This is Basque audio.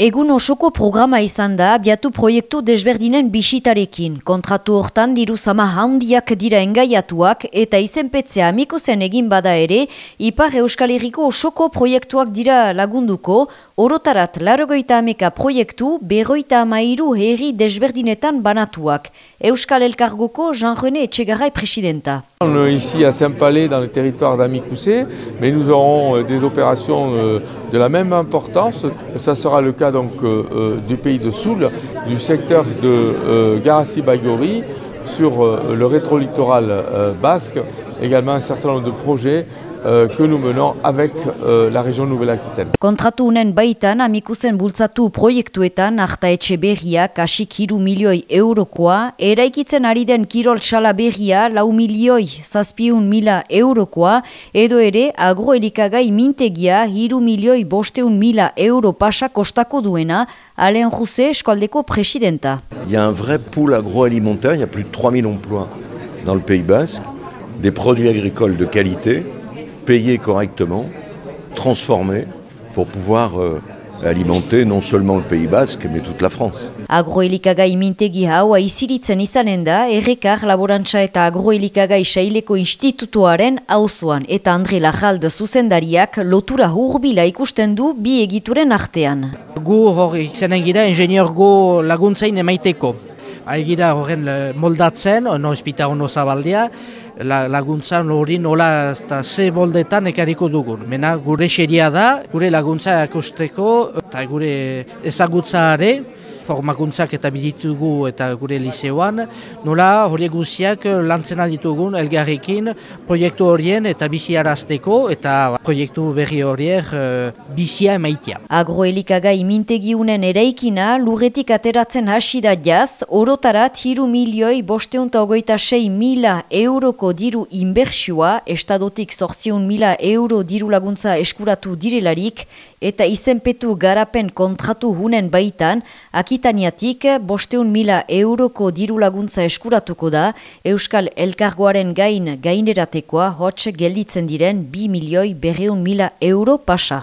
Egun osoko programa izan da, biatu proiektu desberdinen bisitarekin. Kontratu hortan diru sama handiak dira engaiatuak eta izenpetzea amiko zen egin bada ere, Ipar Euskal Herriko osoko proiektuak dira lagunduko, orotarat larogoita ameka proiektu, berroita amairu herri desberdinetan banatuak. Euskal Elkargoko Jean-René Etxegaray presidenta. On est ici à Saint-Palais dans le territoire d'Amicoussé, mais nous aurons euh, des opérations euh, de la même importance. Ça sera le cas donc euh, euh, du pays de Soule, du secteur de euh, Garassi-Bagori, sur le rétro-littoral basque, également un certain nombre de projets que nous menons avec euh, la région Nouvelle-Aquitaine. Kontratu unen baitan amikuzen bultzatu proiektuetan arta etxe berria kasik hiru milioi eurokoa, eraikitzen ari den kirol txala berria lau milioi zazpiun mila eurokoa, edo ere agroelikagai mintegia hiru milioi bosteun mila euro pasa kostako duena, Alain Rousse eskualdeko presidenta. Il y a un vrai pool agroalimentaire, il y a plus de 3000 emplois dans le Pays Basque, des produits agricoles de qualité, payés correctement, transformés pour pouvoir euh, alimenter non seulement le Pays Basque, mais toute la France. Agroelikagai mintegi hau aiziritzen izanen da, errekar laborantza eta agroelikagai saileko institutuaren auzoan eta Andre Lajald zuzendariak lotura hurbila ikusten du bi egituren artean. Gu hor izanen gira ingeniorgo laguntzain emaiteko. Aigira horren eh, moldatzen, ono espita ono zabaldea, la, laguntza hori nola eta ze boldetan ekariko dugun. Mena gure xeria da, gure laguntza akusteko eta gure ezagutzaare, formakuntzak eta biditugu eta gure liseoan, nola hori guziak lantzen ditugun elgarrekin proiektu horien eta biziarazteko eta proiektu berri horiek uh, bizia emaitia. Agroelikagai mintegiunen eraikina lurretik ateratzen hasi da jaz, orotarat hiru milioi bosteunta ogoita sei mila euroko diru inbertsioa, estadotik sortziun mila euro diru laguntza eskuratu direlarik, eta izenpetu garapen kontratu hunen baitan, akitaniatik bosteun mila euroko diru laguntza eskuratuko da, Euskal Elkargoaren gain gaineratekoa hotx gelditzen diren bi milioi berreun mila euro pasa.